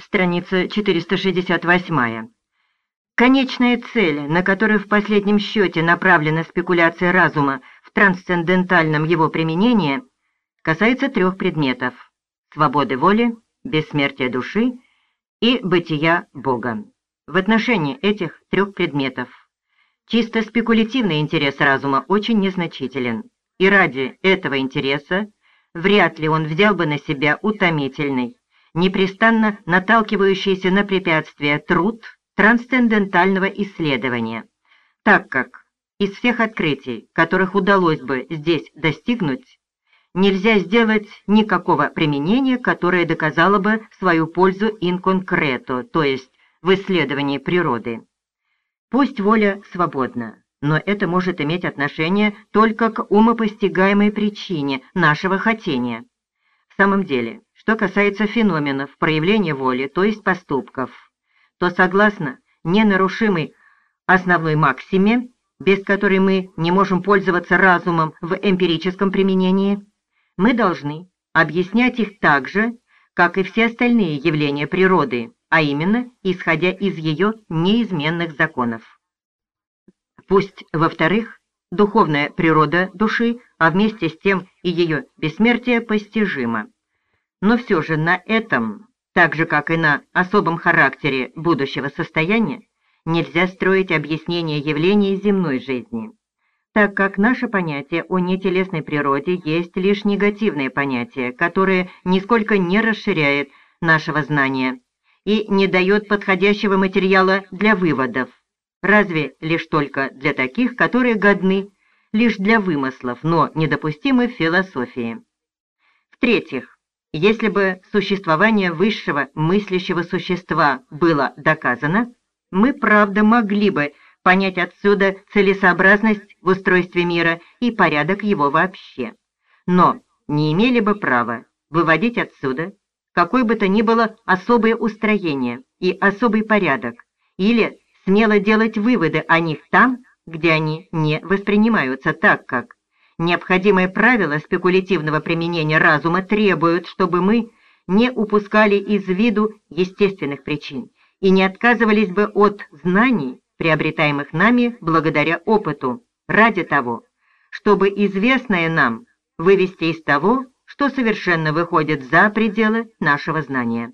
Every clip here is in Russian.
Страница 468. Конечная цель, на которую в последнем счете направлена спекуляция разума в трансцендентальном его применении, касается трех предметов – свободы воли, бессмертия души и бытия Бога. В отношении этих трех предметов чисто спекулятивный интерес разума очень незначителен, и ради этого интереса вряд ли он взял бы на себя утомительный, непрестанно наталкивающийся на препятствия труд трансцендентального исследования, так как из всех открытий, которых удалось бы здесь достигнуть, нельзя сделать никакого применения, которое доказало бы свою пользу concreto, то есть в исследовании природы. Пусть воля свободна, но это может иметь отношение только к умопостигаемой причине нашего хотения. В самом деле, что касается феноменов проявления воли, то есть поступков, то согласно ненарушимой основной максиме, без которой мы не можем пользоваться разумом в эмпирическом применении, мы должны объяснять их так же, как и все остальные явления природы, а именно исходя из ее неизменных законов. Пусть, во-вторых, духовная природа души, а вместе с тем и ее бессмертие постижима но все же на этом, так же как и на особом характере будущего состояния, нельзя строить объяснение явлений земной жизни, так как наше понятие о нетелесной природе есть лишь негативное понятие, которое нисколько не расширяет нашего знания и не дает подходящего материала для выводов, разве лишь только для таких, которые годны лишь для вымыслов, но недопустимы в философии. В-третьих, если бы существование высшего мыслящего существа было доказано, мы, правда, могли бы понять отсюда целесообразность в устройстве мира и порядок его вообще. Но не имели бы права выводить отсюда какой бы то ни было особое устроение и особый порядок, или смело делать выводы о них там, где они не воспринимаются так, как Необходимые правила спекулятивного применения разума требуют, чтобы мы не упускали из виду естественных причин и не отказывались бы от знаний, приобретаемых нами благодаря опыту, ради того, чтобы известное нам вывести из того, что совершенно выходит за пределы нашего знания.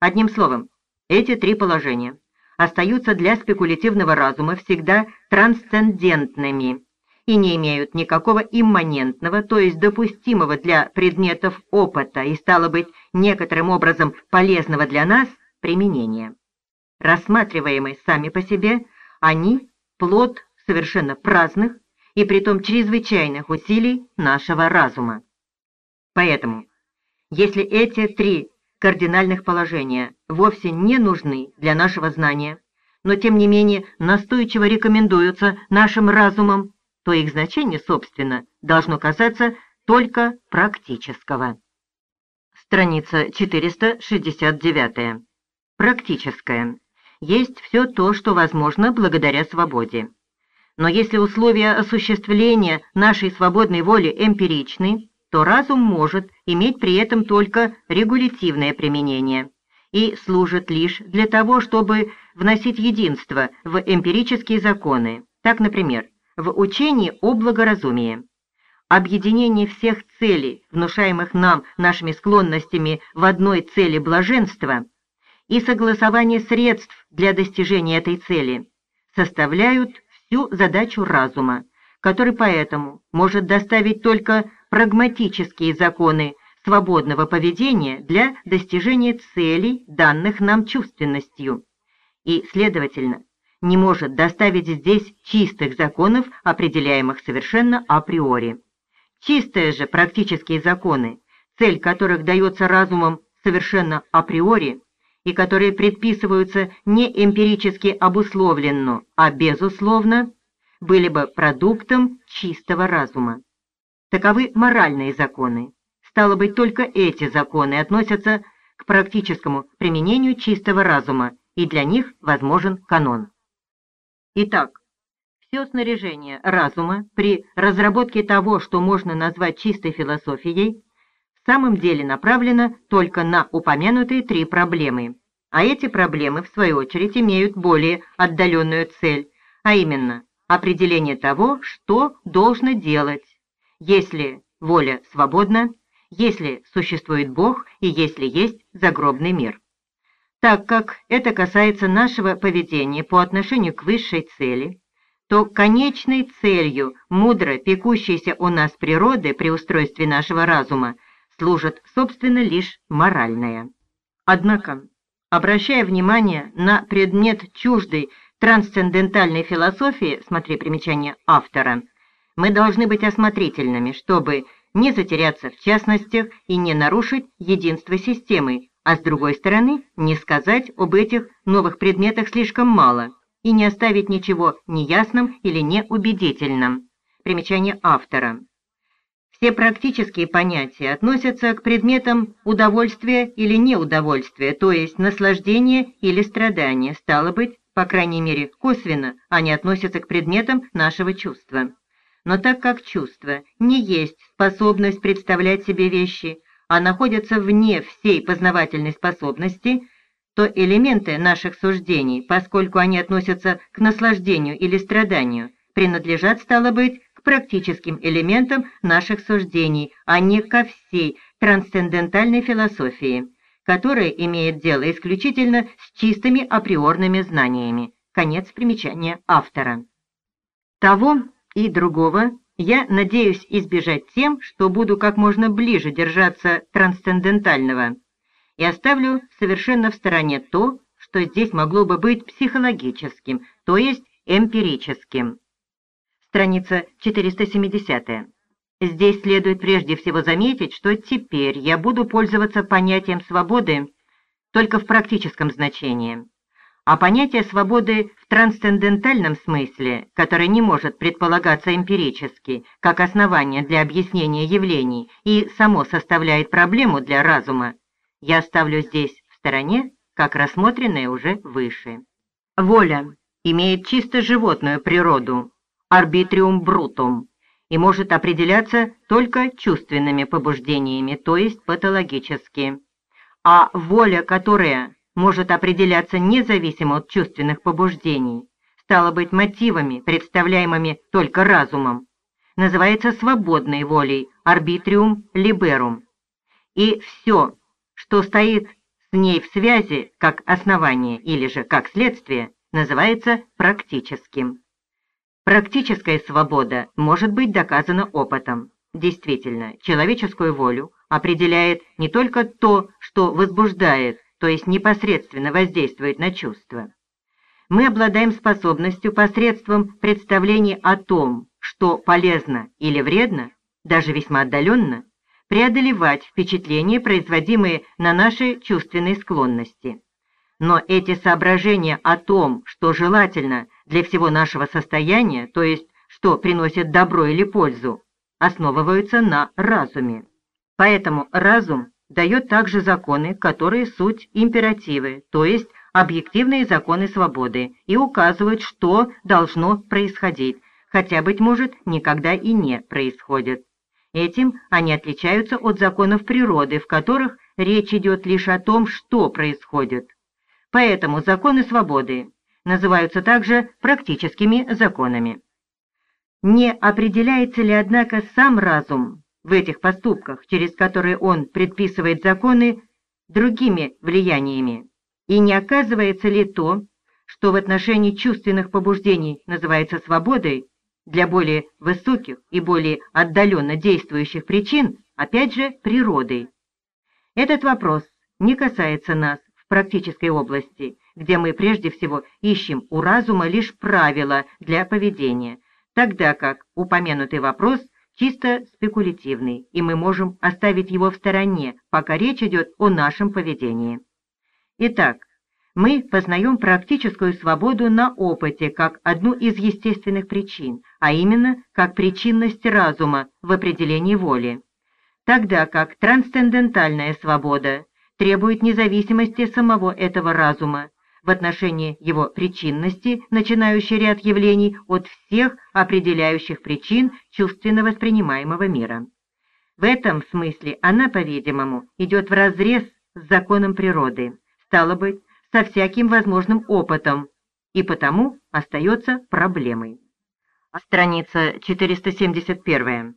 Одним словом, эти три положения остаются для спекулятивного разума всегда трансцендентными и не имеют никакого имманентного, то есть допустимого для предметов опыта и, стало быть, некоторым образом полезного для нас применения. Рассматриваемые сами по себе, они – плод совершенно праздных и притом чрезвычайных усилий нашего разума. Поэтому, если эти три кардинальных положения вовсе не нужны для нашего знания, но тем не менее настойчиво рекомендуются нашим разумом, то их значение, собственно, должно касаться только практического. Страница 469. Практическое. Есть все то, что возможно благодаря свободе. Но если условия осуществления нашей свободной воли эмпиричны, то разум может иметь при этом только регулятивное применение и служит лишь для того, чтобы вносить единство в эмпирические законы. Так, например, в учении о благоразумии. Объединение всех целей, внушаемых нам нашими склонностями в одной цели блаженства, и согласование средств для достижения этой цели составляют всю задачу разума, который поэтому может доставить только прагматические законы свободного поведения для достижения целей, данных нам чувственностью, и, следовательно, не может доставить здесь чистых законов, определяемых совершенно априори. Чистые же практические законы, цель которых дается разумом совершенно априори, и которые предписываются не эмпирически обусловленно, а безусловно, были бы продуктом чистого разума. Таковы моральные законы. Стало быть, только эти законы относятся к практическому применению чистого разума, и для них возможен канон. Итак, все снаряжение разума при разработке того, что можно назвать чистой философией, в самом деле направлена только на упомянутые три проблемы. А эти проблемы, в свою очередь, имеют более отдаленную цель, а именно определение того, что должно делать, если воля свободна, если существует Бог и если есть загробный мир. Так как это касается нашего поведения по отношению к высшей цели, то конечной целью мудро пекущейся у нас природы при устройстве нашего разума служит, собственно, лишь моральная. Однако, обращая внимание на предмет чуждой трансцендентальной философии, смотри примечание автора, мы должны быть осмотрительными, чтобы не затеряться в частностях и не нарушить единство системы, а с другой стороны не сказать об этих новых предметах слишком мало – и не оставить ничего неясным или неубедительным. Примечание автора. Все практические понятия относятся к предметам удовольствия или неудовольствия, то есть наслаждения или страдания, стало быть, по крайней мере, косвенно они относятся к предметам нашего чувства. Но так как чувство не есть способность представлять себе вещи, а находится вне всей познавательной способности – то элементы наших суждений, поскольку они относятся к наслаждению или страданию, принадлежат, стало быть, к практическим элементам наших суждений, а не ко всей трансцендентальной философии, которая имеет дело исключительно с чистыми априорными знаниями. Конец примечания автора. Того и другого я надеюсь избежать тем, что буду как можно ближе держаться трансцендентального – и оставлю совершенно в стороне то, что здесь могло бы быть психологическим, то есть эмпирическим. Страница 470. Здесь следует прежде всего заметить, что теперь я буду пользоваться понятием свободы только в практическом значении. А понятие свободы в трансцендентальном смысле, которое не может предполагаться эмпирически, как основание для объяснения явлений и само составляет проблему для разума, я оставлю здесь в стороне, как рассмотренное уже выше. Воля имеет чисто животную природу, арбитриум брутум, и может определяться только чувственными побуждениями, то есть патологически. А воля, которая может определяться независимо от чувственных побуждений, стало быть мотивами, представляемыми только разумом, называется свободной волей, арбитриум либерум. И все, что стоит с ней в связи как основание или же как следствие, называется практическим. Практическая свобода может быть доказана опытом. Действительно, человеческую волю определяет не только то, что возбуждает, то есть непосредственно воздействует на чувства. Мы обладаем способностью посредством представления о том, что полезно или вредно, даже весьма отдаленно, преодолевать впечатления, производимые на наши чувственные склонности. Но эти соображения о том, что желательно для всего нашего состояния, то есть что приносит добро или пользу, основываются на разуме. Поэтому разум дает также законы, которые суть императивы, то есть объективные законы свободы, и указывают, что должно происходить, хотя, быть может, никогда и не происходит. Этим они отличаются от законов природы, в которых речь идет лишь о том, что происходит. Поэтому законы свободы называются также практическими законами. Не определяется ли, однако, сам разум в этих поступках, через которые он предписывает законы, другими влияниями? И не оказывается ли то, что в отношении чувственных побуждений называется свободой, для более высоких и более отдаленно действующих причин, опять же, природой. Этот вопрос не касается нас в практической области, где мы прежде всего ищем у разума лишь правила для поведения, тогда как упомянутый вопрос чисто спекулятивный, и мы можем оставить его в стороне, пока речь идет о нашем поведении. Итак, мы познаем практическую свободу на опыте как одну из естественных причин, а именно как причинность разума в определении воли, тогда как трансцендентальная свобода требует независимости самого этого разума в отношении его причинности, начинающий ряд явлений от всех определяющих причин чувственно воспринимаемого мира. В этом смысле она, по-видимому, идет вразрез с законом природы, стало быть, со всяким возможным опытом, и потому остается проблемой. Страница 471.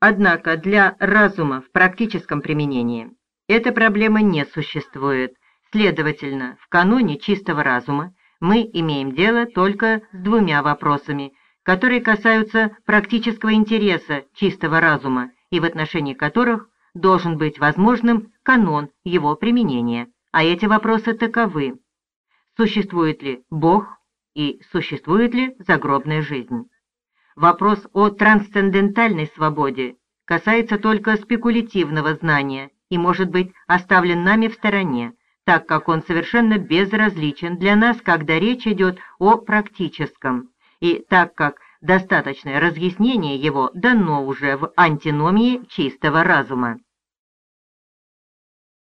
Однако для разума в практическом применении эта проблема не существует. Следовательно, в каноне чистого разума мы имеем дело только с двумя вопросами, которые касаются практического интереса чистого разума и в отношении которых должен быть возможным канон его применения. А эти вопросы таковы. Существует ли Бог и существует ли загробная жизнь? Вопрос о трансцендентальной свободе касается только спекулятивного знания и может быть оставлен нами в стороне, так как он совершенно безразличен для нас, когда речь идет о практическом, и так как достаточное разъяснение его дано уже в антиномии чистого разума.